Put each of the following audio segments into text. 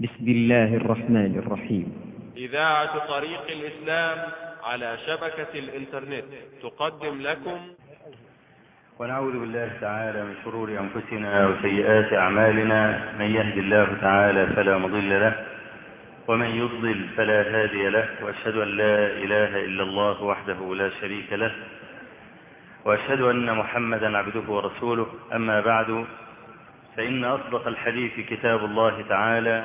بسم الله الرحمن الرحيم. إذاعة طريق الإسلام على شبكة الإنترنت. تقدم لكم. ونعوذ بالله تعالى من شرور أنفسنا وسيئات أعمالنا. من يهد الله تعالى فلا مضل له ومن يضلل فلا هادي له. وأشهد أن لا إله إلا الله وحده لا شريك له. وأشهد أن محمدا عبده ورسوله. أما بعد فإن أصدق الحديث كتاب الله تعالى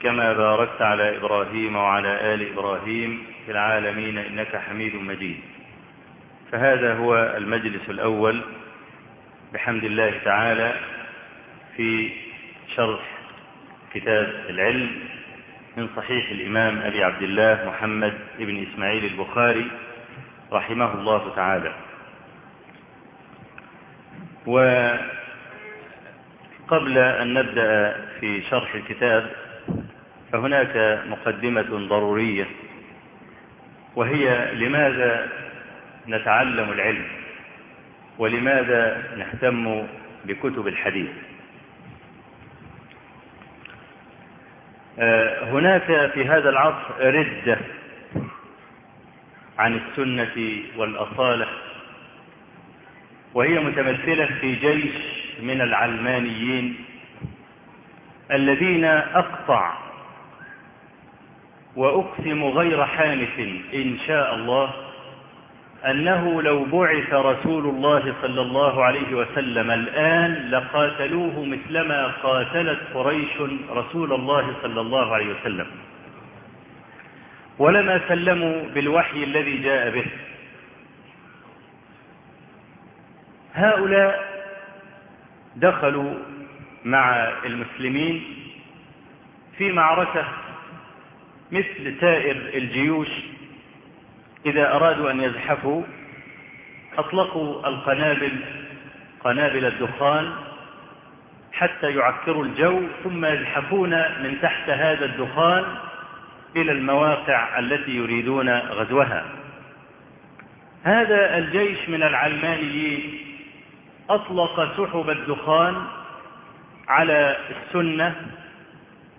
كما باركت على إبراهيم وعلى آل إبراهيم في العالمين إنك حميد مجيد. فهذا هو المجلس الأول بحمد الله تعالى في شرح كتاب العلم من صحيح الإمام أبي عبد الله محمد بن إسماعيل البخاري رحمه الله تعالى. وقبل أن نبدأ في شرح الكتاب فهناك مقدمة ضرورية وهي لماذا نتعلم العلم؟ ولماذا نهتم بكتب الحديث؟ هناك في هذا العصر ردة عن السنة والأصالة وهي متمثلة في جيش من العلمانيين الذين أقطع وأقسم غير حانف إن شاء الله أنه لو بعث رسول الله صلى الله عليه وسلم الآن لقاتلوه مثلما قاتلت قريش رسول الله صلى الله عليه وسلم. ولما سلموا بالوحي الذي جاء به. هؤلاء دخلوا مع المسلمين في معركة مثل سائر الجيوش إذا أرادوا أن يزحفوا أطلقوا القنابل قنابل الدخان حتى يعكروا الجو ثم يزحفون من تحت هذا الدخان إلى المواقع التي يريدون غزوها. هذا الجيش من العلمانيين أطلق سحب الدخان على السنة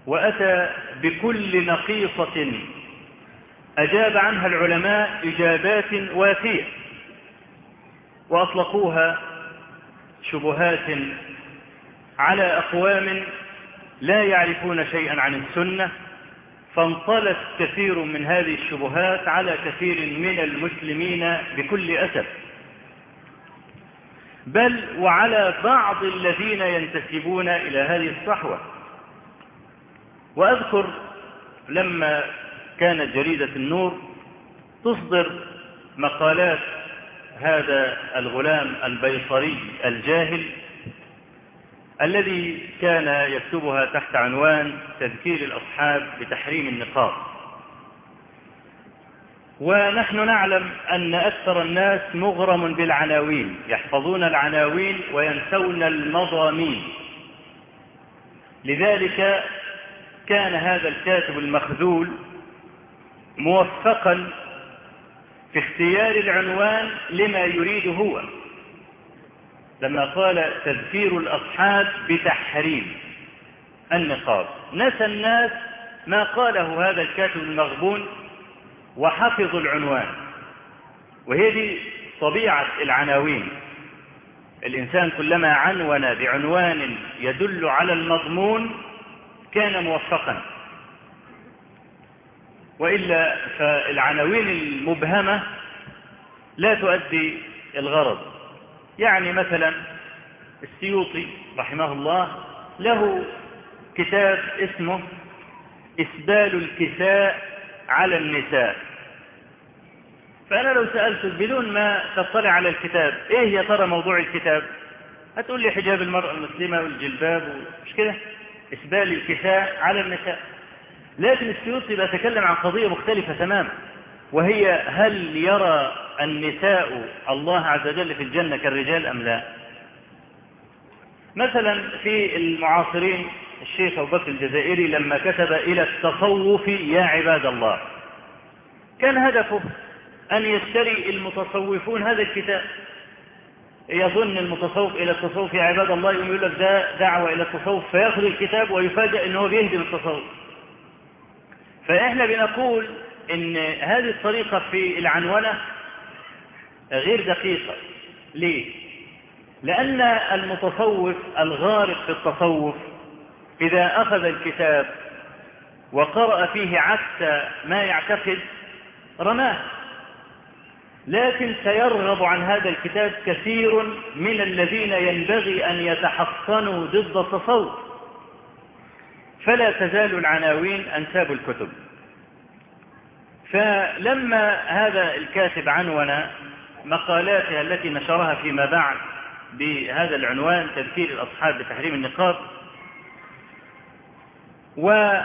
وأتى بكل نقيصة أجاب عنها العلماء إجابات وافية وأطلقوها شبهات على أقوام لا يعرفون شيئا عن السنة فانطلت كثير من هذه الشبهات على كثير من المسلمين بكل أسف. بل وعلى بعض الذين ينتسبون إلى هذه الصحوة. وأذكر لما كانت جريدة النور تصدر مقالات هذا الغلام البيصري الجاهل الذي كان يكتبها تحت عنوان تذكير الأصحاب بتحريم النقاب. ونحن نعلم أن أكثر الناس مغرم بالعناوين يحفظون العناوين وينسون المضامين. لذلك كان هذا الكاتب المخذول موفقا في اختيار العنوان لما يريد هو. لما قال تذكير الأصحاب بتحريم النقاب. نسى الناس ما قاله هذا الكاتب المغبون وحفظوا العنوان. وهي دي طبيعة العناوين. الإنسان كلما عنون بعنوان يدل على المضمون كان موفقا. وإلا فالعناوين المبهمة لا تؤدي الغرض. يعني مثلا السيوطي رحمه الله له كتاب اسمه إسبال الكساء على النساء. فأنا لو سألتك بدون ما تطلع على الكتاب إيه يا ترى موضوع الكتاب؟ هتقول لي حجاب المرأة المسلمة والجلباب مش كده؟ إسبال الكساء على النساء. لكن السيوطي بيتكلم عن قضية مختلفة تماما وهي هل يرى النساء الله عز وجل في الجنة كالرجال أم لا؟ مثلا في المعاصرين الشيخ أبو بكر الجزائري لما كتب إلى التصوف يا عباد الله. كان هدفه أن يشتري المتصوفون هذا الكتاب. يظن المتصوف إلى التصوف يا عباد الله يقول لك ده دعوة إلى التصوف فيأخذ الكتاب ويفاجأ أنه بيهدم التصوف. فإحنا بنقول إن هذه الطريقة في العنونة غير دقيقة. ليه؟ لأن المتصوف الغارق في التصوف إذا أخذ الكتاب وقرأ فيه عكس ما يعتقد رماه. لكن سيرغب عن هذا الكتاب كثير من الذين ينبغي أن يتحصنوا ضد التصوف. فلا تزال العناوين أنساب الكتب. فلما هذا الكاتب عنون مقالاته التي نشرها فيما بعد بهذا العنوان تذكير الأصحاب بتحريم النقاب ورد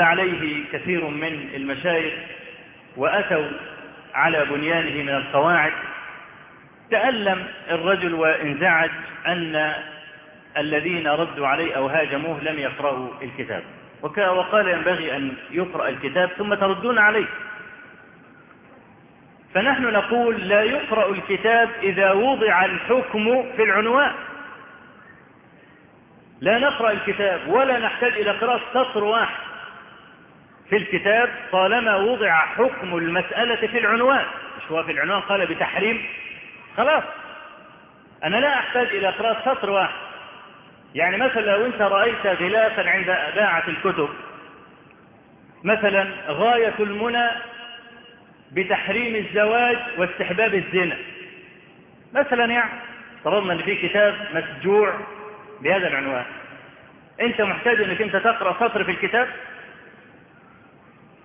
عليه كثير من المشايخ وأتوا على بنيانه من القواعد. تألم الرجل وانزعج أن الذين ردوا عليه أو هاجموه لم يقرأوا الكتاب. وقال ينبغي أن يقرأ الكتاب ثم تردون عليه. فنحن نقول لا يقرأ الكتاب إذا وضع الحكم في العنوان. لا نقرأ الكتاب ولا نحتاج إلى قراءة سطر واحد. في الكتاب طالما وضع حكم المسألة في العنوان. مش هو في العنوان؟ قال بتحريم. خلاص. أنا لا أحتاج إلى قراءة سطر واحد. يعني مثلا لو أنت رأيت غلافا عند باعة الكتب مثلا غاية المنى بتحريم الزواج واستحباب الزنا. مثلا يعني طالما إن في كتاب مسجوع بهذا العنوان. أنت محتاج إنك أنت تقرأ سطر في الكتاب؟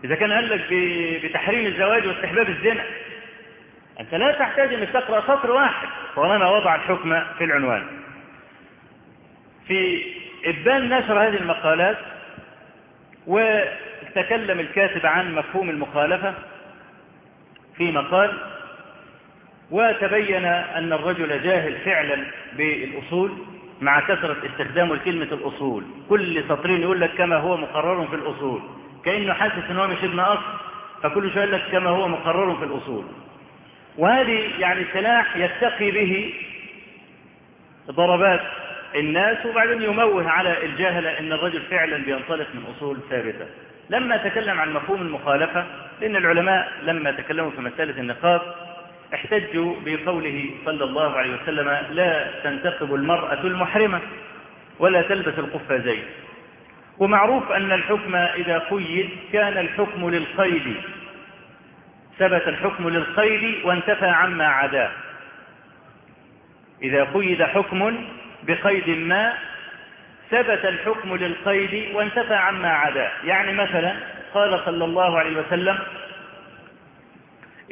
إذا كان قال لك بتحريم الزواج واستحباب الزنا أنت لا تحتاج إنك تقرأ سطر واحد. طالما وضع الحكم في العنوان. في إبان نشر هذه المقالات وتكلم الكاتب عن مفهوم المخالفة في مقال وتبين أن الرجل جاهل فعلا بالأصول مع كثرة استخدامه لكلمة الأصول. كل سطرين يقول لك كما هو مقرر في الأصول. كأنه حاسس أنه مش ابن أصل فكل شيء لك كما هو مقرر في الأصول. وهذه يعني سلاح يتقي به ضربات الناس وبعدين يموه على الجاهلة أن الرجل فعلا بينطلق من أصول ثابتة. لما تكلم عن مفهوم المخالفة لأن العلماء لما تكلموا في مسألة النقاب احتجوا بقوله صلى الله عليه وسلم لا تنتقب المرأة المحرمة ولا تلبس القفازين. ومعروف أن الحكم إذا قيد كان الحكم للقيد ثبت الحكم للقيد وانتفى عما عداه. إذا قيد حكم بقيد ما ثبت الحكم للقيد وانتفى عما عداه. يعني مثلا قال صلى الله عليه وسلم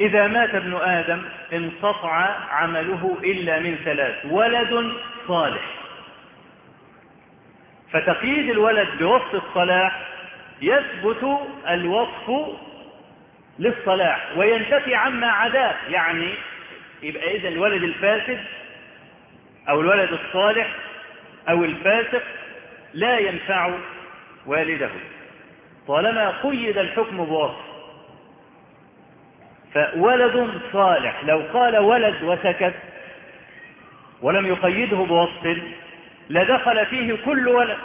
إذا مات ابن آدم انقطع عمله إلا من ثلاث ولد صالح. فتقييد الولد بوصف الصلاح يثبت الوصف للصلاح وينتفي عما عداه. يعني يبقى إذا الولد الفاسد أو الولد الصالح أو الفاسق لا ينفع والده. طالما قيد الحكم بوصف فولد صالح. لو قال ولد وسكت ولم يقيده بوصف لدخل فيه كل ولد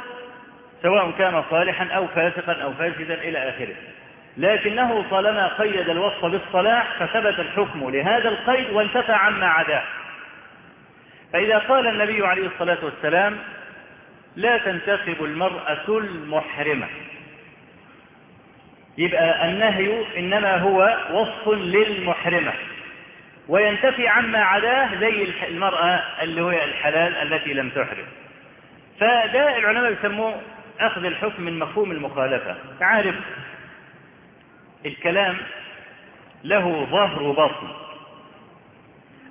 سواء كان صالحا أو فاسقا أو فاسدا إلى آخره. لكنه طالما قيد الوصف بالصلاح فثبت الحكم لهذا القيد وانتفى عما عداه. فإذا قال النبي عليه الصلاة والسلام لا تنتخب المرأة المحرمة. يبقى النهي إنما هو وصف للمحرمة. وينتفي عما عداه زي المرأة اللي هو الحلال التي لم تحرم. فده العلماء يسموه أخذ الحكم من مفهوم المخالفة. تعرف الكلام له ظهر وبطن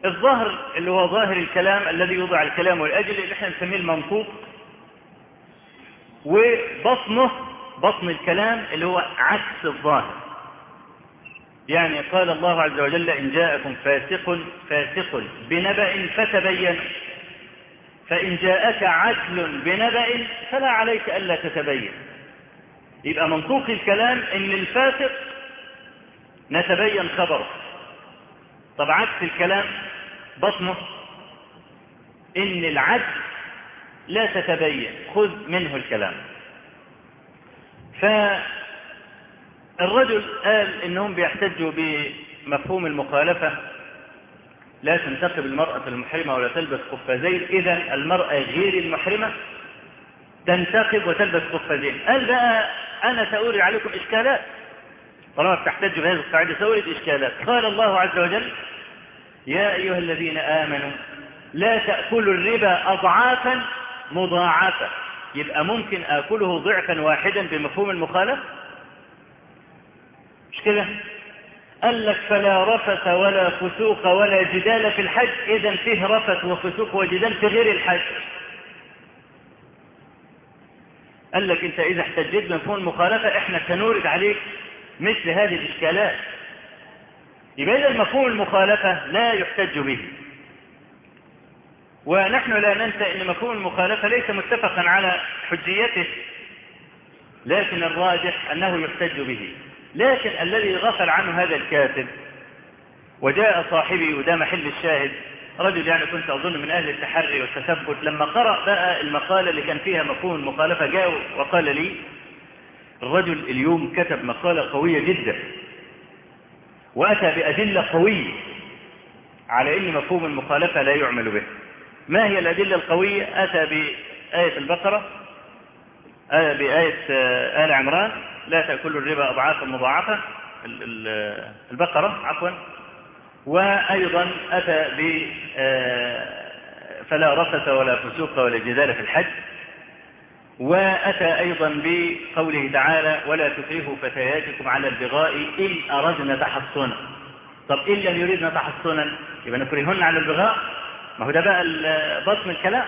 الظهر اللي هو ظاهر الكلام الذي يوضع الكلام والأجل اللي إحنا نسميه المنطوق وبطنه بطن الكلام اللي هو عكس الظاهر. يعني قال الله عز وجل إن جاءكم فاسق فاسق بنبأ فتبين. فإن جاءك عدل بنبأ فلا عليك ألا تتبين. يبقى منطوق الكلام إن الفاسق نتبين خبره. طب عكس الكلام بطنه إن العدل لا تتبين. خذ منه الكلام. فالرجل قال إنهم بيحتجوا بمفهوم المخالفة. لا تنتقب المرأة المحرمة ولا تلبس قفازين. إذا المرأة غير المحرمة تنتقب وتلبس قفازين. قال بقى أنا سأوري عليكم إشكالات. طالما بتحتج بهذه القاعدة سأورد إشكالات. قال الله عز وجل يا أيها الذين آمنوا لا تأكلوا الربا أضعافا مضاعفة. يبقى ممكن آكله ضعفا واحدا بمفهوم المخالف مش كده؟ قال لك فلا رفث ولا فسوق ولا جدال في الحج. إذا فيه رفث وفسوق وجدال في غير الحج. قال لك أنت إذا احتجيت بمفهوم المخالفة إحنا سنورد عليك مثل هذه الإشكالات. يبقى إذا مفهوم المخالفة لا يحتج به. ونحن لا ننسى إن مفهوم المخالفة ليس متفقا على حجيته لكن الراجح أنه يحتج به. لكن الذي غفل عنه هذا الكاتب وجاء صاحبي وده محل الشاهد رجل يعني كنت أظن من أهل التحري والتثبت لما قرأ بقى المقالة اللي كان فيها مفهوم المخالفة جاء وقال لي الرجل اليوم كتب مقالة قوية جدا وأتى بأدلة قوية على أن مفهوم المخالفة لا يعمل به. ما هي الأدلة القوية؟ أتى بآية البقرة بآية آل عمران لا تأكلوا الربا أضعافا مضاعفة. البقرة عفوا. وأيضا أتى ب فلا رفث ولا فسوق ولا جدال في الحج. وأتى أيضا بقوله تعالى ولا تكرهوا فتياتكم على البغاء إن أردنا تحصنا. طب إن لم يريدنا تحصنا يبقى نكرهن على البغاء؟ ما هو ده بقى بطن الكلام.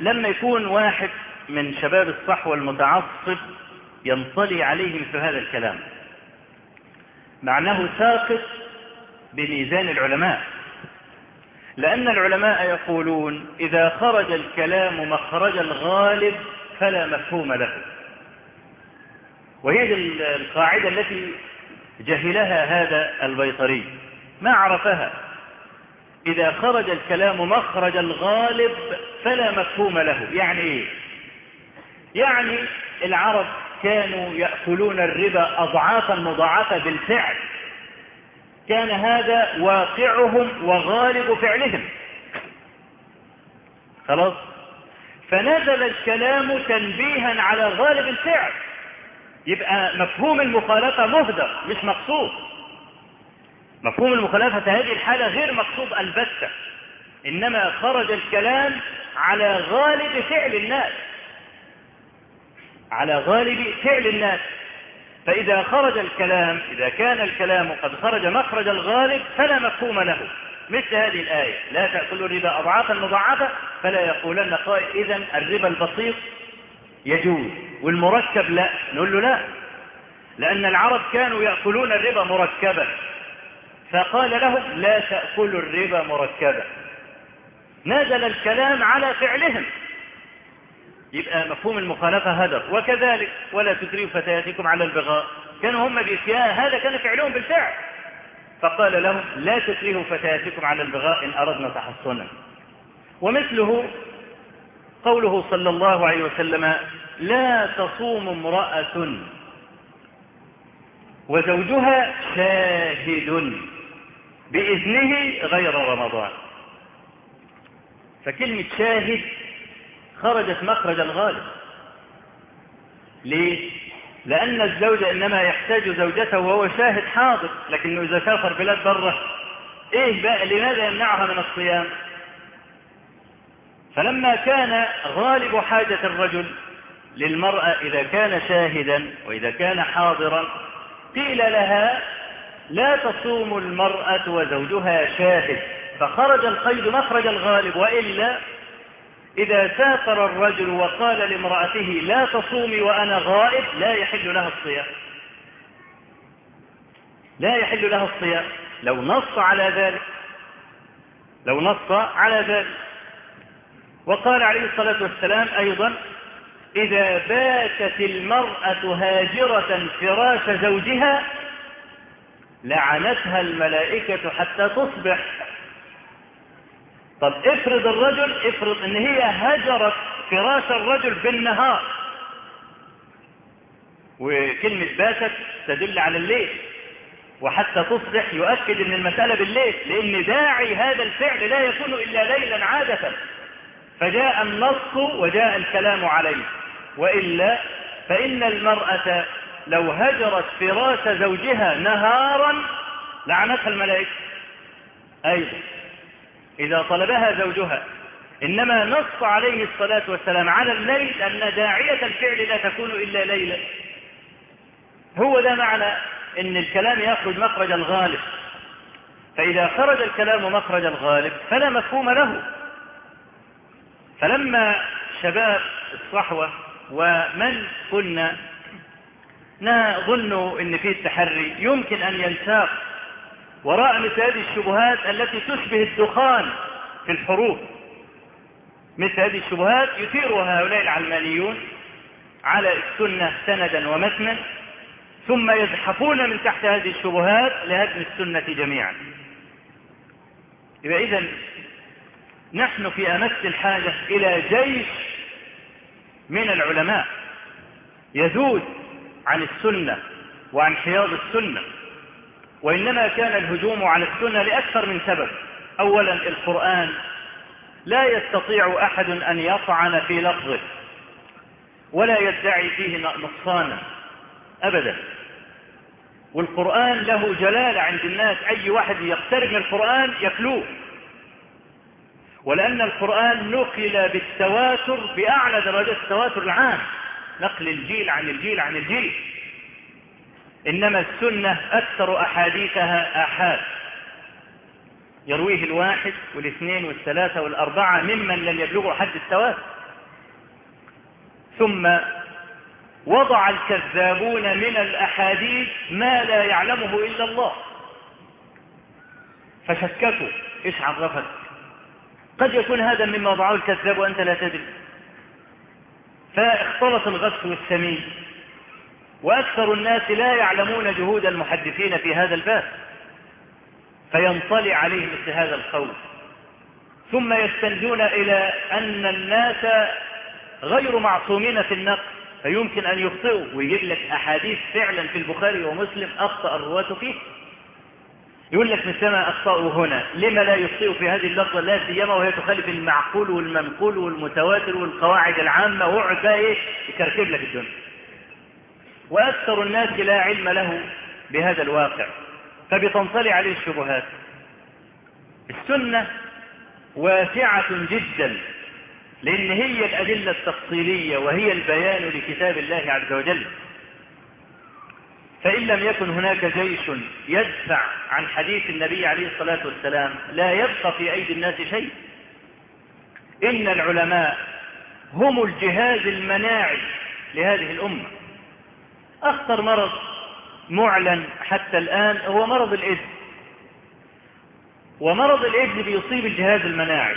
فلما يكون واحد من شباب الصحوة المتعصب ينطلي عليه مثل هذا الكلام. معناه ساقط بميزان العلماء. لأن العلماء يقولون إذا خرج الكلام مخرج الغالب فلا مفهوم له. وهي القاعدة التي جهلها هذا البيطري. ما عرفها؟ إذا خرج الكلام مخرج الغالب فلا مفهوم له. يعني إيه؟ يعني العرب كانوا يأكلون الربا أضعافا مضاعفة بالفعل. كان هذا واقعهم وغالب فعلهم. خلاص؟ فنزل الكلام تنبيها على غالب الفعل. يبقى مفهوم المخالفة مهدر مش مقصود. مفهوم المخالفة هذه الحالة غير مقصود البتة إنما خرج الكلام على غالب فعل الناس. على غالب فعل الناس. فإذا خرج الكلام إذا كان الكلام قد خرج مخرج الغالب فلا مفهوم له. مثل هذه الآية لا تأكلوا الربا أضعافا مضاعفة فلا يقولن قائل إذا الربا البسيط يجوز والمركب لا. نقول له لا لأن العرب كانوا يأكلون الربا مركبا. فقال لهم لا تأكلوا الربا مركبا نزل الكلام على فعلهم. يبقى مفهوم المخالفة هدر وكذلك ولا تكرهوا فتياتكم على البغاء. كانوا هم بإتيان هذا كان فعلهم بالفعل. فقال لهم لا تكرهوا فتياتكم على البغاء إن أردنا تحصنا. ومثله قوله صلى الله عليه وسلم لا تصوم امرأة. وزوجها شاهد. بإذنه غير رمضان. فكلمة شاهد خرجت مخرج الغالب. ليه؟ لأن الزوج إنما يحتاج زوجته وهو شاهد حاضر لكنه إذا سافر بلاد بره إيه بقى لماذا يمنعها من الصيام؟ فلما كان غالب حاجة الرجل للمرأة إذا كان شاهدا وإذا كان حاضرا قيل لها لا تصوم المرأة وزوجها شاهد فخرج القيد مخرج الغالب وإلا إذا سافر الرجل وقال لامرأته لا تصومي وأنا غائب لا يحل لها الصيام. لا يحل لها الصيام. لو نص على ذلك لو نص على ذلك. وقال عليه الصلاة والسلام أيضا إذا باتت المرأة هاجرة فراش زوجها لعنتها الملائكة حتى تصبح. طب افرض الرجل افرض إن هي هجرت فراش الرجل بالنهار. وكلمة باتت تدل على الليل. وحتى تصبح يؤكد إن المسألة بالليل لأن داعي هذا الفعل لا يكون إلا ليلا عادة. فجاء النص وجاء الكلام عليه. وإلا فإن المرأة لو هجرت فراش زوجها نهارا لعنتها الملائكة. أيضا إذا طلبها زوجها إنما نص عليه الصلاة والسلام على الليل أن داعية الفعل لا تكون إلا ليلا. هو ده معنى أن الكلام يخرج مخرج الغالب. فإذا خرج الكلام مخرج الغالب فلا مفهوم له. فلما شباب الصحوة ومن كنا نظن إن فيه التحري. يمكن أن ينساق وراء مثل هذه الشبهات التي تشبه الدخان في الحروب مثل هذه الشبهات يثيرها هؤلاء العلمانيون على السنة سندا ومتنا ثم يزحفون من تحت هذه الشبهات لهدم السنة جميعا. إذن نحن في أمس الحاجة إلى جيش من العلماء. يذود عن السنة وعن حياض السنة وإنما كان الهجوم على السنة لأكثر من سبب. أولا القرآن لا يستطيع أحد أن يطعن في لفظه ولا يدعي فيه نقصانا أبدا. والقرآن له جلالة عند الناس أي واحد يقترب من القرآن يكلوه ولأن القرآن نقل بالتواتر بأعلى درجات التواتر العام. نقل الجيل عن الجيل عن الجيل. إنما السنة أكثر أحاديثها آحاد. يرويه الواحد والاثنين والثلاثة والأربعة ممن لم يبلغوا حد التواتر ثم وضع الكذابون من الأحاديث ما لا يعلمه إلا الله. فشككوا إيش عرفت قد يكون هذا مما وضعه الكذاب وأنت لا تدري. فاختلط الغث والسمين وأكثر الناس لا يعلمون جهود المحدثين في هذا الباب فينطلي عليه مثل هذا الخوف ثم يستندون إلى أن الناس غير معصومين في النقل فيمكن أن يخطئوا ويجيب لك أحاديث فعلا في البخاري ومسلم أخطأ الرواة فيه. يقول لك مثلما أخطأوا هنا لما لا يخطئوا في هذه اللفظة لا سيما وهي تخالف المعقول والمنقول والمتواتر والقواعد العامة وقعد بقى إيه؟ يكركب لك الدنيا. وأكثر الناس لا علم له بهذا الواقع فبتنطلي عليه الشبهات. السنة واسعة جدا لأن هي الأدلة التفصيلية وهي البيان لكتاب الله عز وجل. فإن لم يكن هناك جيش يدفع عن حديث النبي عليه الصلاة والسلام لا يبقى في أيدي الناس شيء. إن العلماء هم الجهاز المناعي لهذه الأمة. أخطر مرض معلن حتى الآن هو مرض الإذن. ومرض الإذن بيصيب الجهاز المناعي.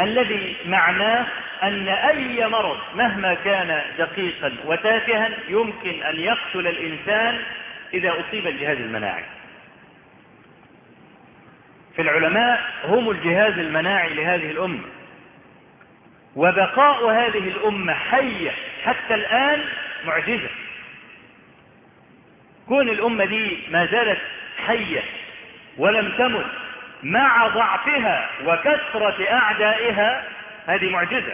الذي معناه أن أي مرض مهما كان دقيقا وتافها يمكن أن يقتل الإنسان إذا أصيب الجهاز المناعي. في العلماء هم الجهاز المناعي لهذه الأمة. وبقاء هذه الأمة حية حتى الآن معجزة. كون الأمة دي ما زالت حية ولم تمت مع ضعفها وكثرة أعدائها هذه معجزة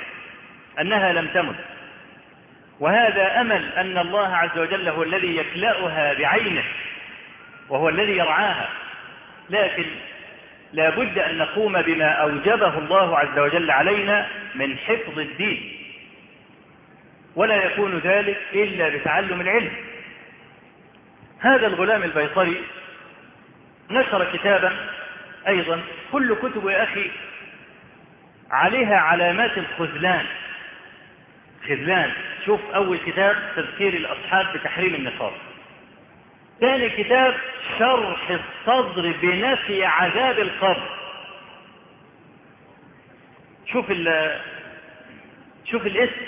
أنها لم تمت. وهذا أمل أن الله عز وجل هو الذي يكلأها بعينه وهو الذي يرعاها. لكن لا بد أن نقوم بما أوجبه الله عز وجل علينا من حفظ الدين. ولا يكون ذلك إلا بتعلم العلم. هذا الغلام البيطري نشر كتابا أيضا كل كتب يا أخي عليها علامات الخذلان. خذلان. شوف أول كتاب تذكير الأصحاب بتحريم النقاب ثاني كتاب شرح الصدر بنفي عذاب القبر. شوف ال شوف الاسم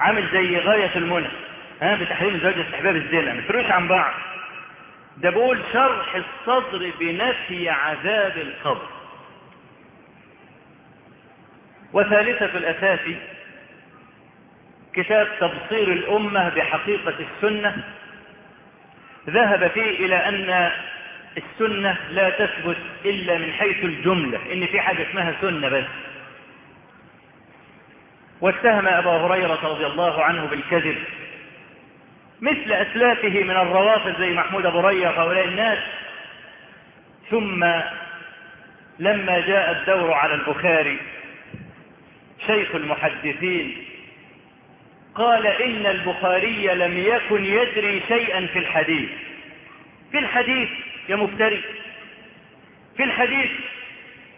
عامل زي غاية المنى ها بتحريم الزواج استحباب الزنا ما عن بعض. ده بقول شرح الصدر بنفي عذاب القبر. وثالثة الأساس كتاب تبصير الأمة بحقيقة السنة. ذهب فيه إلى أن السنة لا تثبت إلا من حيث الجملة إن في حاجة اسمها سنة بس. واتهم أبا هريرة رضي الله عنه بالكذب مثل أسلافه من الروافض زي محمود أبو ريا هؤلاء الناس. ثم لما جاء الدور على البخاري شيخ المحدثين قال إن البخاري لم يكن يدري شيئا في الحديث. في الحديث يا مفتري في الحديث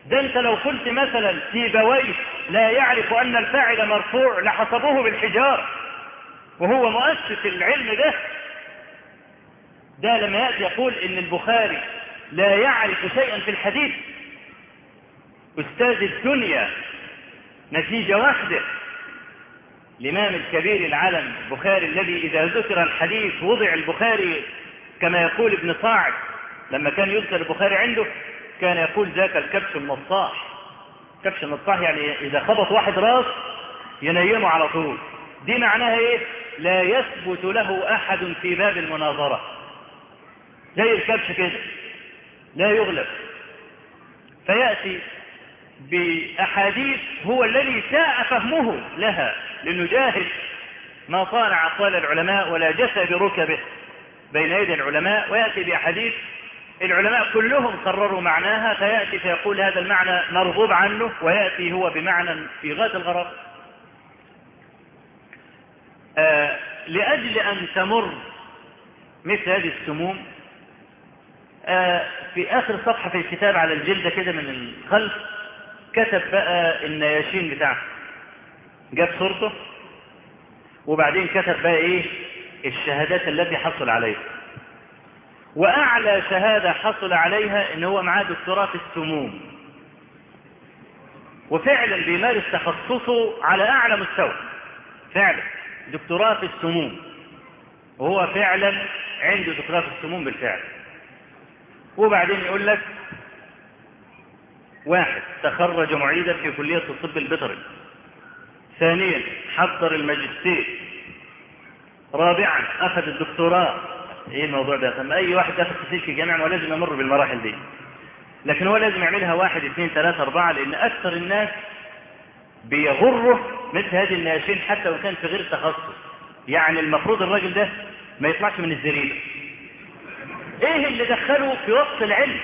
ده أنت لو قلت مثلا سيبويه لا يعرف أن الفاعل مرفوع لحسبوه بالحجار وهو مؤسس العلم ده ده لما يأتي يقول إن البخاري لا يعرف شيئا في الحديث. أستاذ الدنيا نتيجة واحدة. الإمام الكبير العلم البخاري الذي إذا ذكر الحديث وضع البخاري كما يقول ابن صاعد لما كان يذكر البخاري عنده كان يقول ذاك الكبش النصاح. كبش النصاح يعني إذا خبط واحد راس ينيمه على طول. دي معناها إيه؟ لا يثبت له أحد في باب المناظرة. زي الكبش كده لا يغلب. فيأتي بأحاديث هو الذي ساء فهمه لها لأنه جاهل ما صانع أقوال العلماء ولا جثى بركبه بين يدي العلماء. ويأتي بأحاديث العلماء كلهم قرروا معناها فيأتي فيقول هذا المعنى مرغوب عنه ويأتي هو بمعنى في غاية الغرض. آه لأجل أن تمر مثل هذه السموم آه في آخر صفحة في الكتاب على الجلدة كده من الخلف كتب بقى النياشين بتاعه جاب صورته وبعدين كتب بقى إيه؟ الشهادات التي حصل عليها. وأعلى شهادة حصل عليها إن هو معاه دكتوراه في السموم. وفعلا بيمارس تخصصه على أعلى مستوى فعلا. دكتوراه في السموم. وهو فعلا عنده دكتوراه في السموم بالفعل. وبعدين يقول لك واحد تخرج معيدا في كلية الطب البيطري. ثانيا حضر الماجستير. رابعا أخذ الدكتوراه. إيه الموضوع ده طب أي واحد داخل تسجيل في الجامعة ما لازم يمر بالمراحل دي. لكن هو لازم يعملها واحد اثنين ثلاثة أربعة لأن أكثر الناس بيغره مثل هذه الناشين حتى لو كان في غير التخصص يعني المفروض الراجل ده ما يطلعش من الزريبة. إيه اللي دخله في وسط العلم؟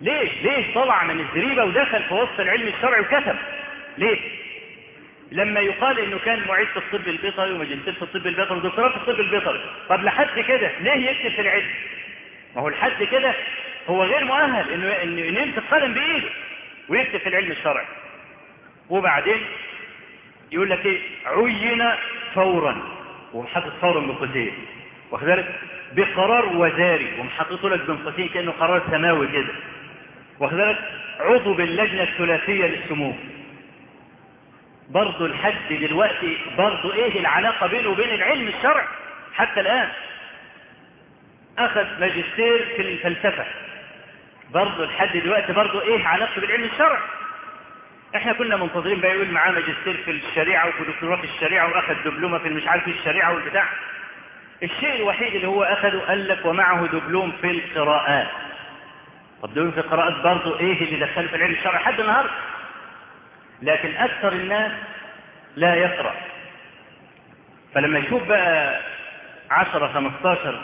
ليه؟ ليه طلع من الزريبة ودخل في وسط العلم الشرعي وكتب؟ ليه؟ لما يقال إنه كان معيد في الطب البيطري وماجستير في الطب البيطري ودكتوراه في الطب البيطري. طب لحد كده ليه يكتب في العلم. ما هو لحد كده هو غير مؤهل انه إنه يمسك قلم بإيده ويكتب في العلم الشرعي. وبعدين يقول لك إيه؟ عين فورا. ومحطط فورا بقوسين واخد بالك؟ بقرار وزاري. ومحططه لك بين كأنه قرار سماوي كده. واخد بالك؟ عضو باللجنة الثلاثية للسموم برضه لحد دلوقتي برضه إيه العلاقة بينه وبين العلم الشرعي؟ حتى الآن. أخذ ماجستير في الفلسفة. برضه لحد دلوقتي برضه إيه علاقته بالعلم الشرعي؟ إحنا كنا منتظرين بقى يقول معاه ماجستير في الشريعة وفي دكتوراه في الشريعة وأخذ دبلومة في مش عارف الشريعة والبتاع. الشيء الوحيد اللي هو أخذه قال لك ومعه دبلوم في القراءات. طب دبلوم في القراءات برضه إيه اللي دخله في العلم الشرعي لحد النهارده؟ لكن أكثر الناس لا يقرأ. فلما يشوف بقى 10 15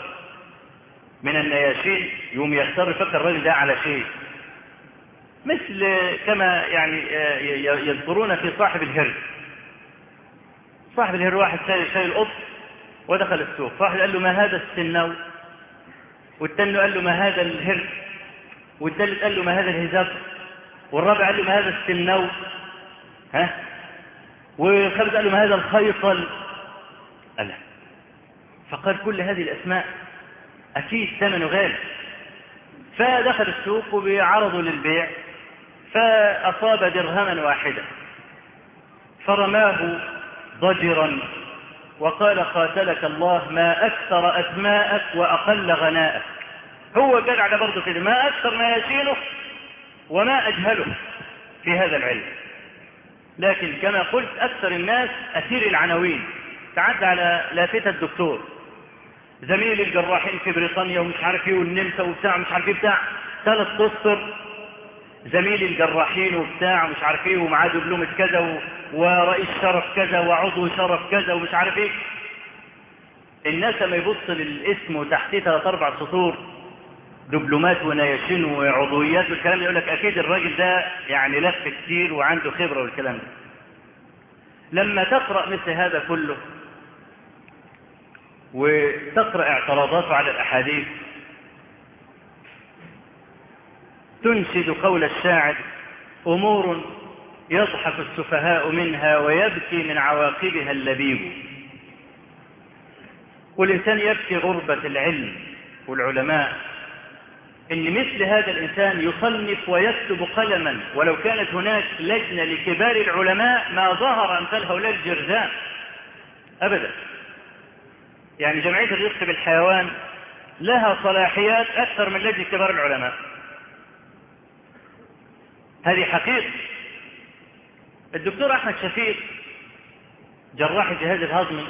من النياشين يوم يختار فكر الراجل ده على شيء. مثل كما يعني يذكرون في صاحب الهر صاحب الهر واحد شايل قط ودخل السوق. فواحد قال له ما هذا السنو والتاني قال له ما هذا الهر والثالث قال له ما هذا الهزاب والرابع قال له ما هذا السنو ها؟ والخامس قال له ما هذا الخيطل؟ قال فقال كل هذه الأسماء أكيد ثمنه غالي. فدخل السوق وبيعرضوا للبيع. فأصاب درهما واحدا. فرماه ضجرا وقال قاتلك الله ما أكثر أسماءك وأقل غناءك هو قال على برضه كده ما أكثر ما يشينه وما أجهله في هذا العلم. لكن كما قلت أكثر الناس أثير العناوين. تعدى على لافتة الدكتور. زميل الجراحين في بريطانيا ومش عارف إيه والنمسا وبتاع مش عارف إيه بتاع. ثلاث اسطر زميل الجراحين وبتاع مش عارف إيه ومعاه دبلومة كذا. ورئيس شرف كذا وعضو شرف كذا ومش عارف إيه الناس لما يبص للاسم وتحتيه ثلاث أربع سطور دبلومات ونياشين وعضويات والكلام يقول لك أكيد الراجل ده يعني لف كتير وعنده خبرة والكلام ده لما تقرأ مثل هذا كله وتقرأ اعتراضاته على الأحاديث تنشد قول الشاعر أمور يضحك السفهاء منها ويبكي من عواقبها اللبيب. والإنسان يبكي غربة العلم والعلماء إن مثل هذا الإنسان يصنف ويكتب قلما ولو كانت هناك لجنة لكبار العلماء ما ظهر أمثال هؤلاء الجرذان. أبدا. يعني جمعية الرزق بالحيوان لها صلاحيات أكثر من لجنة كبار العلماء. هذه حقيقة. الدكتور أحمد شفيق جراح الجهاز الهضمي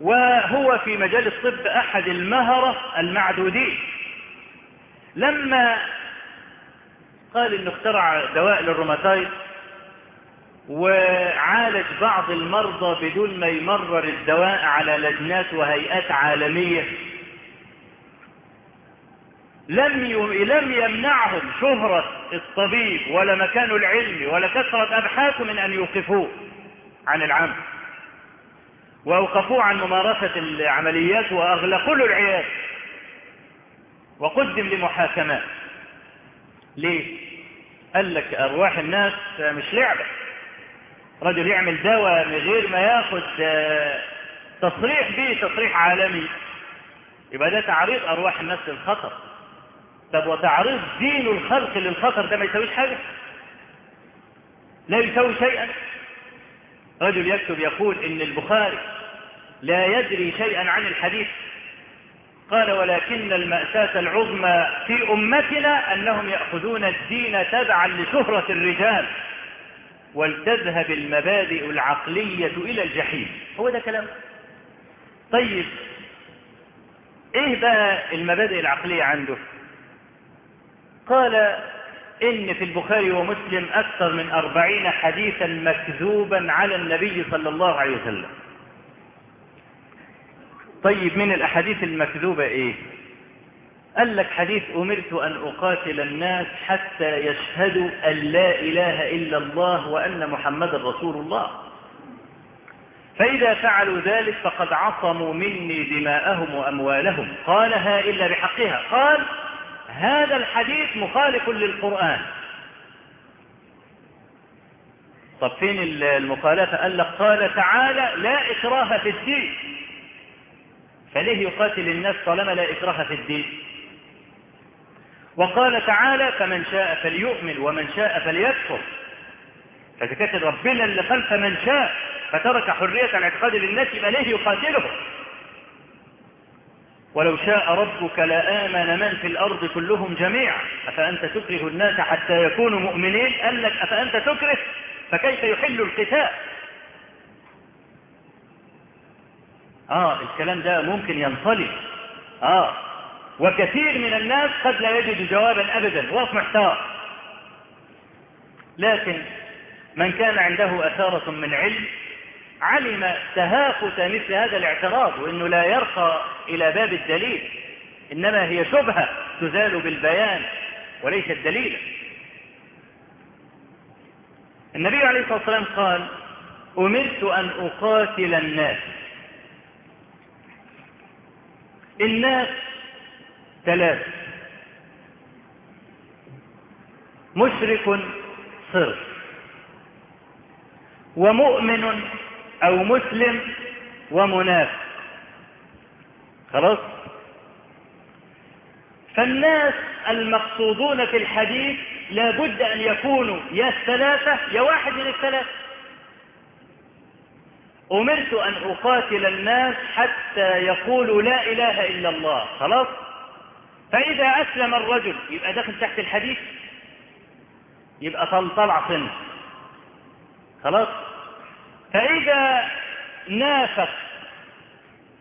وهو في مجال الطب أحد المهرة المعدودين. لما قال إنه اخترع دواء للروماتايد وعالج بعض المرضى بدون ما يمرر الدواء على لجنات وهيئات عالمية لم لم يمنعهم شهرة الطبيب ولا مكانه العلمي ولا كثرة أبحاثه من أن يوقفوه عن العمل. وأوقفوه عن ممارسة العمليات وأغلقوا له العيادة. وقدم لمحاكمات. ليه؟ قال لك أرواح الناس مش لعبة. رجل يعمل دواء من غير ما ياخد تصريح به تصريح عالمي. يبقى ده تعريض أرواح الناس للخطر. طب وتعريض دين الخلق للخطر ده ما يسويش حاجة؟ لا يسوي شيئا. رجل يكتب يقول إن البخاري لا يدري شيئا عن الحديث. قال ولكن المأساة العظمى في أمتنا أنهم يأخذون الدين تبعا لشهرة الرجال ولتذهب المبادئ العقلية إلى الجحيم. هو ده كلام. طيب إيه بقى المبادئ العقلية عنده؟ قال إن في البخاري ومسلم أكثر من أربعين حديثا مكذوبا على النبي صلى الله عليه وسلم. طيب من الأحاديث المكذوبة إيه؟ قال لك حديث أمرت أن أقاتل الناس حتى يشهدوا أن لا إله إلا الله وأن محمد رسول الله. فإذا فعلوا ذلك فقد عصموا مني دماءهم وأموالهم. قالها إلا بحقها. قال هذا الحديث مخالف للقرآن. طب فين المخالفة قال لك قال تعالى لا إكراه في الدين. فليه يقاتل الناس طالما لا إكراه في الدين؟ وقال تعالى فمن شاء فليؤمن ومن شاء فليكفر. فإذا ربنا اللي خلف من شاء فترك حرية الاعتقاد للناس يبقى ليه يقاتلهم؟ ولو شاء ربك لآمن من في الأرض كلهم جميعا. أفأنت تكره الناس حتى يكونوا مؤمنين؟ قال لك أفأنت تكره؟ فكيف يحل القتال؟ آه الكلام ده ممكن ينطلق. آه وكثير من الناس قد لا يجد جوابا أبدا وقف محتار لكن من كان عنده أثارة من علم علم تهافت مثل هذا الاعتراض وأنه لا يرقى إلى باب الدليل. إنما هي شبهة تزال بالبيان وليست دليلا. النبي عليه الصلاة والسلام قال أمرت أن أقاتل الناس. الناس ثلاث مشرك صرف ومؤمن أو مسلم ومنافق. خلاص؟ فالناس المقصودون في الحديث لابد أن يكونوا يا الثلاثة يا واحد من الثلاثة. أمرت أن أقاتل الناس حتى يقولوا لا إله إلا الله. خلاص؟ فإذا أسلم الرجل يبقى داخل تحت الحديث؟ يبقى طلع صنف خلاص؟ فإذا نافق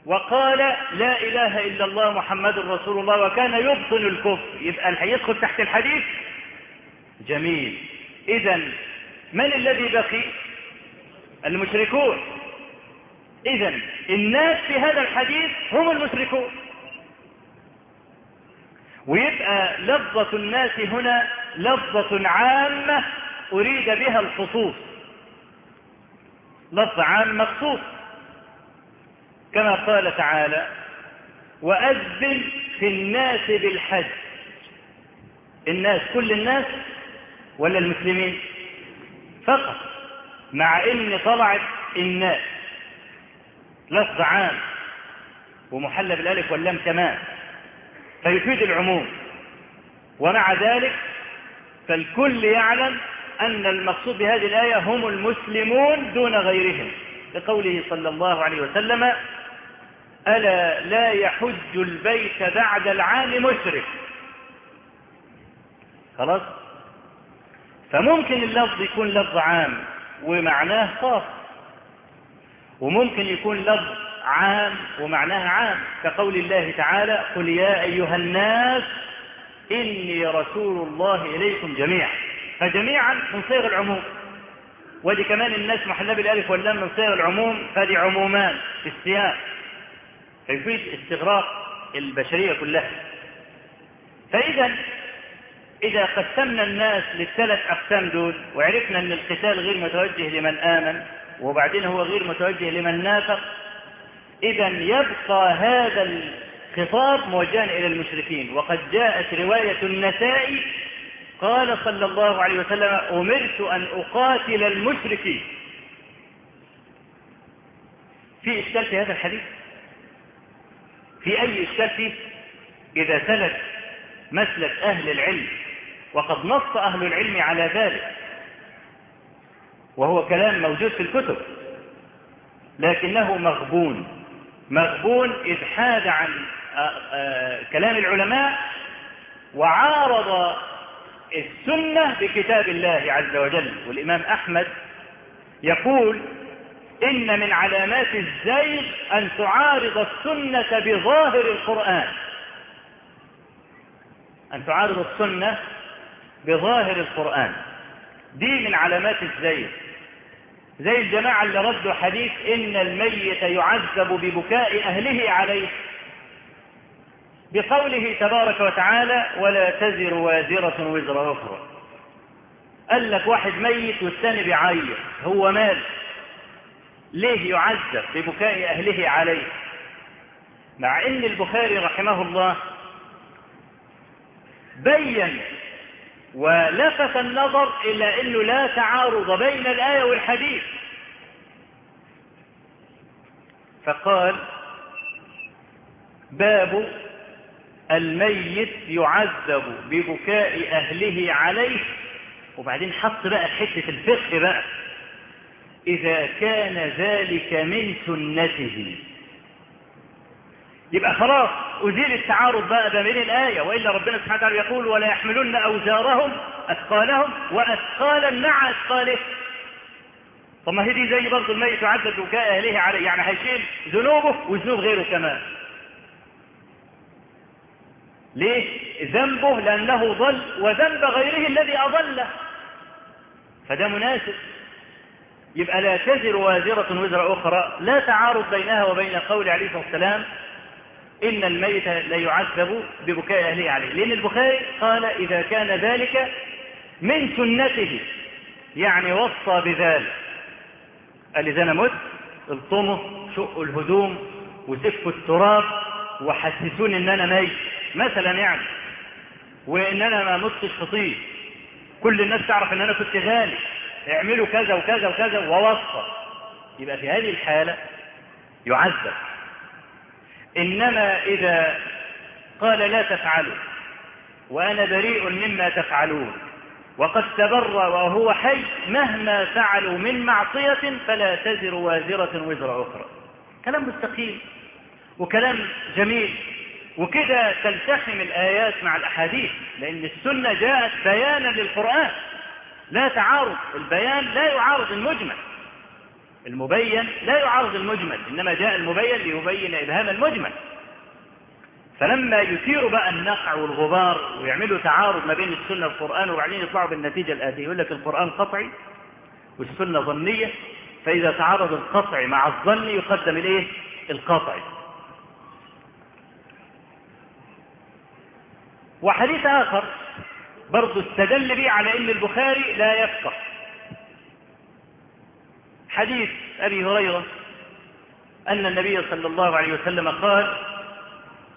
وقال لا إله إلا الله محمد رسول الله وكان يبطن الكفر يبقى هيدخل تحت الحديث؟ جميل. إذا من الذي بقي؟ المشركون. إذا الناس في هذا الحديث هم المشركون. ويبقى لفظة الناس هنا لفظة عامة أريد بها الخصوص. لفظ عام مخصوص. كما قال تعالى وأذن في الناس بالحج. الناس كل الناس ولا المسلمين؟ فقط. مع إن طلعت الناس. لفظ عام. ومحلى بالالف واللام كمان. فيفيد العموم. ومع ذلك فالكل يعلم أن المقصود بهذه الآية هم المسلمون دون غيرهم. لقوله صلى الله عليه وسلم ألا لا يحج البيت بعد العام مشرك. خلاص؟ فممكن اللفظ يكون لفظ عام ومعناه خاص. وممكن يكون لفظ عام ومعناه عام. كقول الله تعالى قل يا أيها الناس إني رسول الله إليكم جميعا. فجميعا من صيغ العموم. ودي كمان الناس محلة بالألف واللام من صيغ العموم فدي عمومان في السياق فيفيد استغراق البشرية كلها. فإذا إذا قسمنا الناس للثلاث أقسام دول وعرفنا أن القتال غير متوجه لمن آمن وبعدين هو غير متوجه لمن نافق إذا يبقى هذا الخطاب موجها إلى المشركين. وقد جاءت رواية النسائي قال صلى الله عليه وسلم أمرت أن أقاتل المشركين. في إشكال في هذا الحديث؟ في أي إشكال فيه؟ إذا سلك مسلك أهل العلم وقد نص أهل العلم على ذلك وهو كلام موجود في الكتب لكنه مغبون. مغبون إذ حاد عن كلام العلماء وعارض السنة بكتاب الله عز وجل. والإمام أحمد يقول إن من علامات الزيغ أن تعارض السنة بظاهر القرآن. أن تعارض السنة بظاهر القرآن. دي من علامات الزيغ. زي الجماعة اللي ردوا حديث إن الميت يعذب ببكاء أهله عليه بقوله تبارك وتعالى ولا تزر وازرة وزر أخرى. قال لك واحد ميت والثاني بيعيط هو مال. ليه يعذب ببكاء أهله عليه؟ مع إن البخاري رحمه الله بين ولفت النظر إلى أنه لا تعارض بين الآية والحديث. فقال باب الميت يعذب ببكاء أهله عليه. وبعدين حط بقى حتة الفقه بقى. إذا كان ذلك من سنته. يبقى خلاص أزيل التعارض بقى بين الآية وإلا ربنا سبحانه وتعالى يقول ولا يحملن أوزارهم أثقالهم وأثقالا مع أثقاله. طب ما هي دي زي برضه الميت يعذب بكاء أهله عليه يعني هيشيل ذنوبه وذنوب غيره كمان ليه؟ ذنبه لأنه ضل وذنب غيره الذي أضله. فده مناسب. يبقى لا تزر وازرة وزر أخرى لا تعارض بينها وبين قول عليه الصلاة والسلام إن الميت لا يعذب ببكاء أهله عليه. لأن البخاري قال إذا كان ذلك من سنته يعني وصى بذلك. قال إذا أنا مت الطمه شقوا الهدوم وسفوا التراب وحسسوني إن أنا ميت. مثلا يعني وإن أنا ما متش خطيب كل الناس تعرف إن أنا كنت غالي. اعملوا كذا وكذا وكذا ووصى يبقى في هذه الحالة يعذب. إنما إذا قال لا تفعلوا وأنا بريء مما تفعلون وقد تبرى وهو حي مهما فعلوا من معصية فلا تزر وازرة وزر أخرى. كلام مستقيم وكلام جميل. وكده تلتحم الآيات مع الأحاديث لأن السنة جاءت بيانا للقرآن. لا تعارض البيان لا يعارض المجمل. المبين لا يعارض المجمل إنما جاء المبين ليبين إبهام المجمل. فلما يثيروا بقى النقع والغبار ويعملوا تعارض ما بين السنة والقرآن وبعدين يطلعوا بالنتيجة الآتية يقول لك القرآن قطعي والسنة ظنية فإذا تعارض القطع مع الظن يقدم الإيه؟ القطعي وحديث آخر برضو استدل به على أن البخاري لا يفقه. حديث أبي هريرة أن النبي صلى الله عليه وسلم قال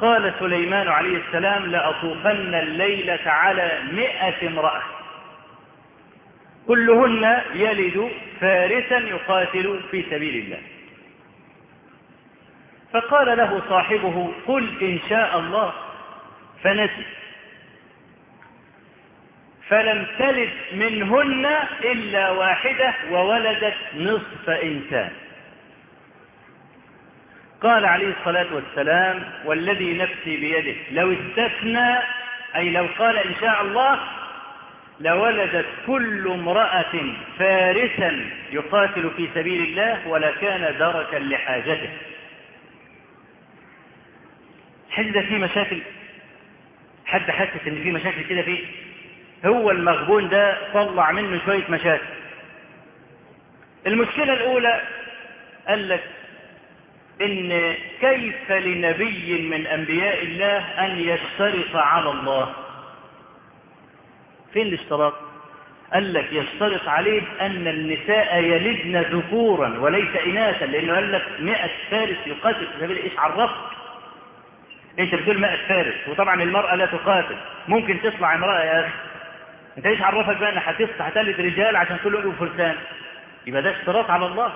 قال سليمان عليه السلام لأطوفن الليلة على مئة امرأة. كلهن يلد فارسا يقاتل في سبيل الله. فقال له صاحبه قل إن شاء الله فنسي. فلم تلد منهن إلا واحدة وولدت نصف إنسان. قال عليه الصلاة والسلام والذي نفسي بيده لو استثنى أي لو قال إن شاء الله لولدت كل امرأة فارسا يقاتل في سبيل الله ولكان دركا لحاجته. حد فيه مشاكل؟ حد حاسس إن فيه مشاكل كده فيه؟ هو المغبون ده طلع منه شوية مشاكل. المشكلة الأولى قال لك إن كيف لنبي من أنبياء الله أن يشترط على الله؟ فين الاشتراط؟ قال لك يشترط عليه أن النساء يلدن ذكورا وليس إناثا لأنه قال لك مئة فارس يقاتل في سبيل إيش؟ عرفت أنت بتقول مئة فارس وطبعا المرأة لا تقاتل. ممكن تطلع امرأة يا أخي. انت إيش عرفك بقى ان هتصحى هتلد رجال عشان كل يوم فرسان؟ يبقى ده اشتراط على الله.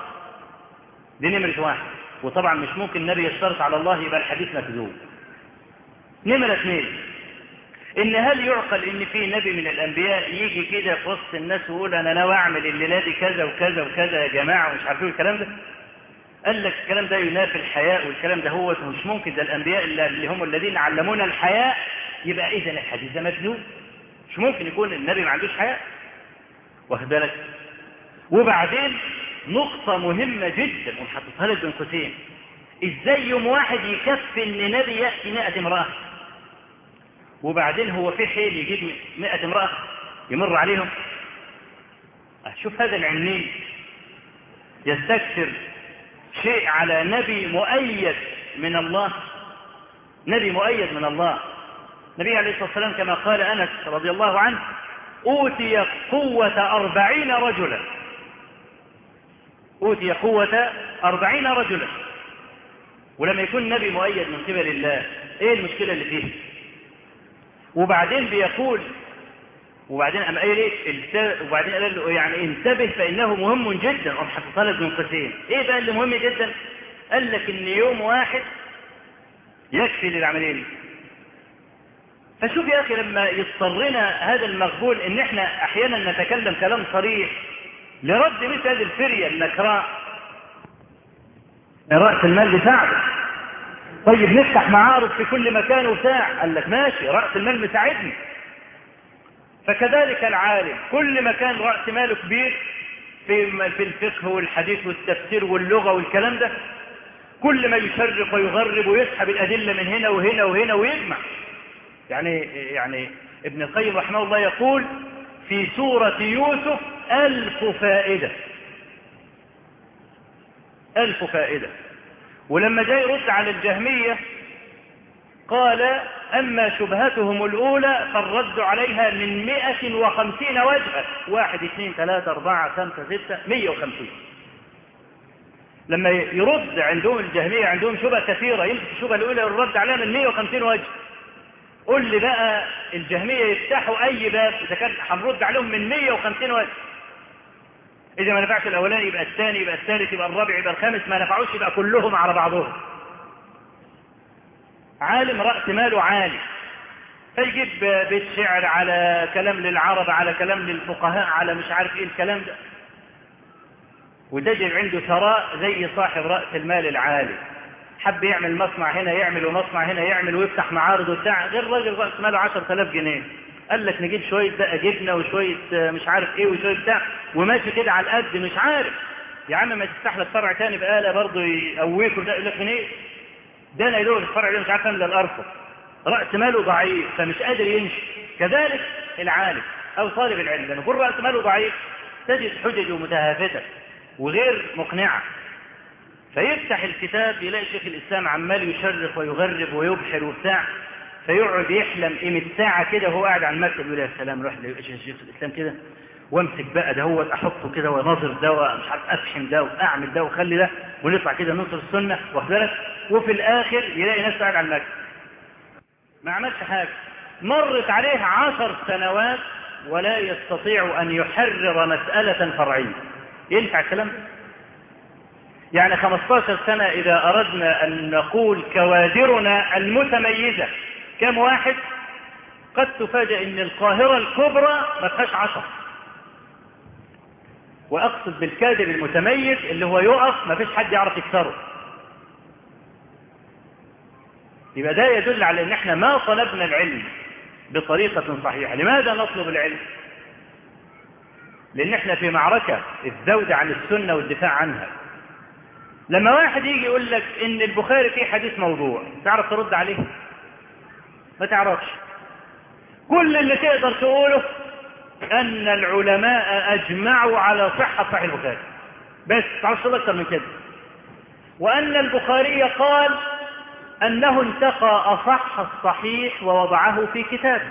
دي نمرة واحد. وطبعا مش ممكن النبي يشترط على الله يبقى الحديث مكذوب. نمرة اثنين. إن هل يعقل إن في نبي من الأنبياء يجي كده في وسط الناس ويقول أنا ناوي أعمل الليلة دي كذا وكذا وكذا يا جماعة ومش عارفين الكلام ده؟ قال لك الكلام ده ينافي الحياء والكلام ده هو مش ممكن ده الأنبياء اللي هم الذين علمونا الحياء. يبقى اذا الحديث ده مكذوب. مش ممكن يكون النبي ما عندوش حياء واخد بالك؟ وبعدين نقطة مهمة جدا ونحطها لك بين قوسين. إزاي يوم واحد يكفي إن نبي يأتي مئة امرأة؟ وبعدين هو في حيل يجيب مئة امرأة يمر عليهم؟ شوف هذا العنين يستكثر شيء على نبي مؤيد من الله. نبي مؤيد من الله. النبي عليه الصلاة والسلام كما قال أنس رضي الله عنه أوتي قوة أربعين رجلا. أوتي قوة أربعين رجلا. ولما يكون نبي مؤيد من قبل الله. إيه المشكلة اللي فيه؟ وبعدين بيقول وبعدين أم قايل إيه؟ وبعدين قال له يعني انتبه فإنه مهم جدا. أم حطيتها لك من قسين إيه بقى اللي مهم جدا؟ قال لك إن يوم واحد يكفي للعملية دي فشوف يا أخي لما يضطرنا هذا المقبول إن إحنا أحيانا نتكلم كلام صريح لرد مثل هذه الفرية النكراء. رأس المال بتاعنا طيب نفتح معارض في كل مكان وساع. قال لك ماشي رأس المال مساعدني. فكذلك العالم كل ما كان رأس ماله كبير. في في الفقه والحديث والتفسير واللغة والكلام ده. كل ما يشرق ويغرب ويسحب الأدلة من هنا وهنا وهنا ويجمع. يعني يعني ابن القيم رحمه الله يقول في سورة يوسف ألف فائدة. ألف فائدة. ولما جاء يرد على الجهمية قال أما شبهتهم الأولى فالرد عليها من مئة وخمسين وجهة. واحد اثنين ثلاثة أربعة خمسة ستة مئة وخمسين. لما يرد عندهم الجهمية عندهم شبهة كثيرة يمسك الشبهة الأولى والرد عليها من مئة وخمسين وجه. قول لي بقى الجهمية يفتحوا أي باب؟ إذا كان هنرد عليهم من 150 وجه إذا ما نفعش الأولاني يبقى الثاني يبقى الثالث يبقى الرابع يبقى الخامس ما نفعوش يبقى كلهم على بعضهم. عالم رأس ماله عالي. فيجيب بيت شعر على كلام للعرب على كلام للفقهاء على مش عارف إيه الكلام ده. وتجد عنده ثراء زي صاحب رأس المال العالي. حب يعمل مصنع هنا يعمل ومصنع هنا يعمل ويفتح معارض وبتاع. غير راجل رأس ماله 10000 جنيه. قال لك نجيب شوية بقى جبنة وشوية مش عارف إيه وشوية بتاع. وماشي كده على القد مش عارف. يا عم ما تفتح لك فرع تاني بقالة برضه يقويك وده يقول لك من إيه؟ ده أنا يدور الفرع ده مش عارف املى الارفف رأس ماله ضعيف فمش قادر يمشي. كذلك العالم أو طالب العلم. لما يكون رأس ماله ضعيف تجد حججه متهافتة وغير مقنعة. فيفتح الكتاب يلاقي شيخ الإسلام عمال يشرف ويغرب ويبحر وبتاع فيقعد يحلم قيمة ساعة كده وهو قاعد على المكتب يقول يا سلام روح لشيخ الإسلام كده وامسك بقى ده هو أحطه كده ونظر ده مش عارف أفحم ده وأعمل ده واخلي ده ونطلع كده ننصر السنة واخد بالك؟ وفي الآخر يلاقي نفسه قاعد على المكتب. ما عملش حاجة. مرت عليه عشر سنوات ولا يستطيع أن يحرر مسألة فرعية. ينفع الكلام ده؟ يعني 15 سنة إذا أردنا أن نقول كوادرنا المتميزة. كم واحد؟ قد تفاجأ أن القاهرة الكبرى ما فيهاش عشر وأقصد بالكادر المتميز اللي هو يقف ما فيش حد يعرف يكسره. يبقى ده يدل على أن إحنا ما طلبنا العلم بطريقة صحيحة. لماذا نطلب العلم؟ لأن إحنا في معركة الزود عن السنة والدفاع عنها. لما واحد يجي يقول لك إن البخاري فيه حديث موضوع تعرف ترد عليه؟ ما تعرفش. كل اللي تقدر تقوله أن العلماء أجمعوا على صحة صحيح البخاري. بس تعرفش تقول أكتر من كده. وأن البخاري قال أنه انتقى أصح الصحيح ووضعه في كتابه.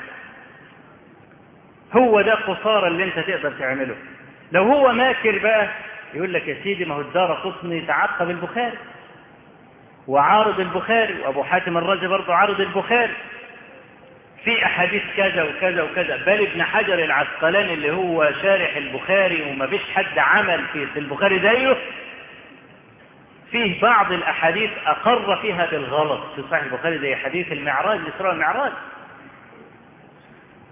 هو ده قصارى اللي أنت تقدر تعمله. لو هو ماكر بقى يقول لك يا سيدي ما هو الدار قطني تعقب البخاري وعارض البخاري وأبو حاتم الرازي برضه عارض البخاري في أحاديث كذا وكذا وكذا. بل ابن حجر العسقلاني اللي هو شارح البخاري وما فيش حد عمل في البخاري زيه فيه بعض الأحاديث أقر فيها بالغلط. في صحيح البخاري زي حديث المعراج الاسراء المعراج.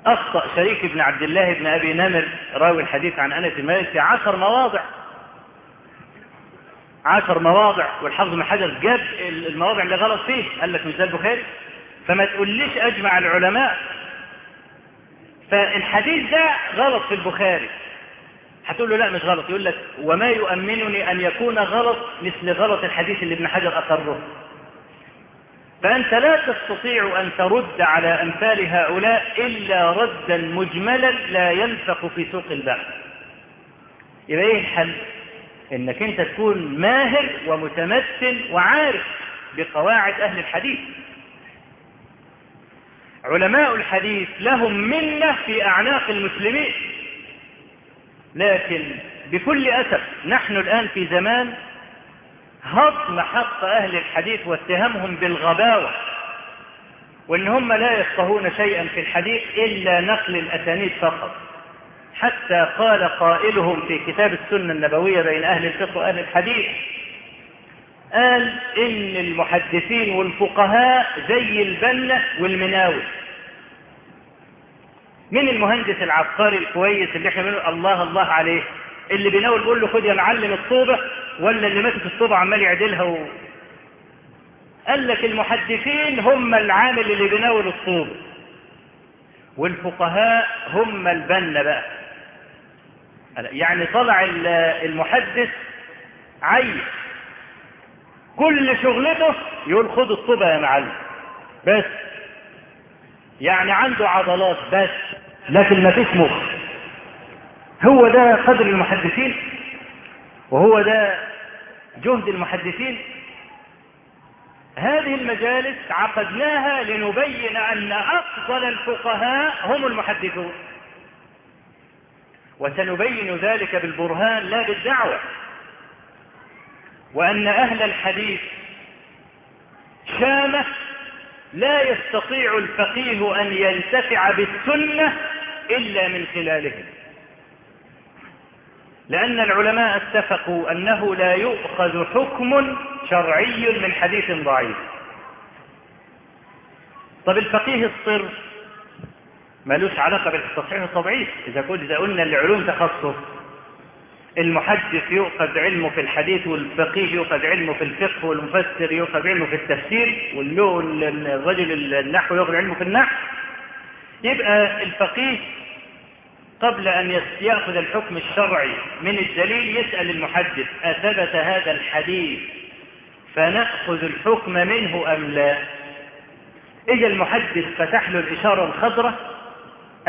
أخطأ شريك بن عبد الله بن أبي نمر راوي الحديث عن أنس مالك في عشر مواضع. عشر مواضع والحافظ بن حجر جاب المواضع اللي غلط فيه قال لك مش ده البخاري؟ فما تقوليش أجمع العلماء. فالحديث ده غلط في البخاري. هتقول له لا مش غلط يقول لك وما يؤمنني أن يكون غلط مثل غلط الحديث اللي ابن حجر أقره. فأنت لا تستطيع أن ترد على أمثال هؤلاء إلا ردا مجملا لا ينفق في سوق البحث. يبقى إيه الحل؟ إنك أنت تكون ماهر ومتمثل وعارف بقواعد أهل الحديث. علماء الحديث لهم منة في أعناق المسلمين. لكن بكل أسف نحن الآن في زمان هضم حق أهل الحديث واتهامهم بالغباوة وإن هم لا يفقهون شيئا في الحديث إلا نقل الأسانيد فقط. حتى قال قائلهم في كتاب السنة النبوية بين أهل الفقه وأهل الحديث قال إن المحدثين والفقهاء زي البنة والمناوي. من المهندس العبقري الكويس اللي إحنا بنقول الله الله عليه اللي بيناول بيقول له خد يا معلم الطوبة ولا اللي ماسك الطوبة عمال يعدلها و... قال لك المحدثين هم العامل اللي بيناول الطوبة والفقهاء هم البنة بقى. يعني طلع المحدث عيل. كل شغلته يقول خد الطوبة يا معلم. بس. يعني عنده عضلات بس لكن ما فيش مخ. هو ده قدر المحدثين وهو ده جهد المحدثين. هذه المجالس عقدناها لنبين أن أفضل الفقهاء هم المحدثون. وسنبين ذلك بالبرهان لا بالدعوة. وأن أهل الحديث شامة لا يستطيع الفقيه أن ينتفع بالسنة إلا من خلالهم. لأن العلماء اتفقوا أنه لا يؤخذ حكم شرعي من حديث ضعيف. طب الفقيه الصرف ملوش علاقة بالتصحيح التضعيف إذا كنت إذا قلنا العلوم تخصص المحدث يؤخذ علمه في الحديث والفقيه يؤخذ علمه في الفقه والمفسر يؤخذ علمه في التفسير والرجل النحو يؤخذ علمه في النحو. يبقى الفقيه قبل أن يأخذ الحكم الشرعي من الدليل يسأل المحدث أثبت هذا الحديث فنأخذ الحكم منه أم لا؟ إذا المحدث فتح له الإشارة الخضراء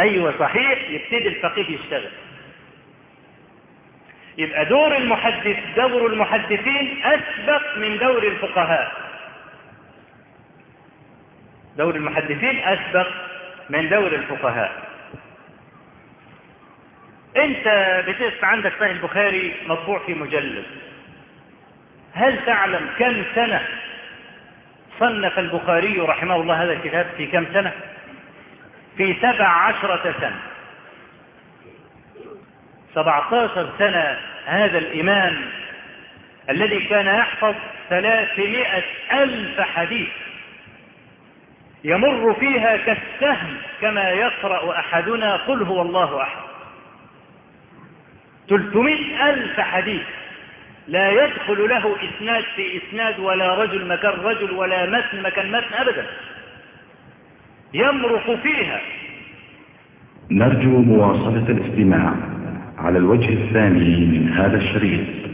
أيوة صحيح يبتدي الفقيه يشتغل. يبقى دور المحدث دور المحدثين أسبق من دور الفقهاء. دور المحدثين أسبق من دور الفقهاء. أنت بتسمع عندك صحيح البخاري مطبوع في مجلد. هل تعلم كم سنة صنف البخاري رحمه الله هذا الكتاب في كم سنة؟ في سبع عشرة سنة. سبعتاشر سنة هذا الإمام الذي كان يحفظ ثلاثمائة ألف حديث يمر فيها كالسهم كما يقرأ أحدنا قل هو الله أحد. ثلاثمائة ألف حديث لا يدخل له إسناد في إسناد ولا رجل مكان رجل ولا متن مكان متن أبدا. يمرق فيها. نرجو مواصلة الاستماع على الوجه الثاني من هذا الشريط.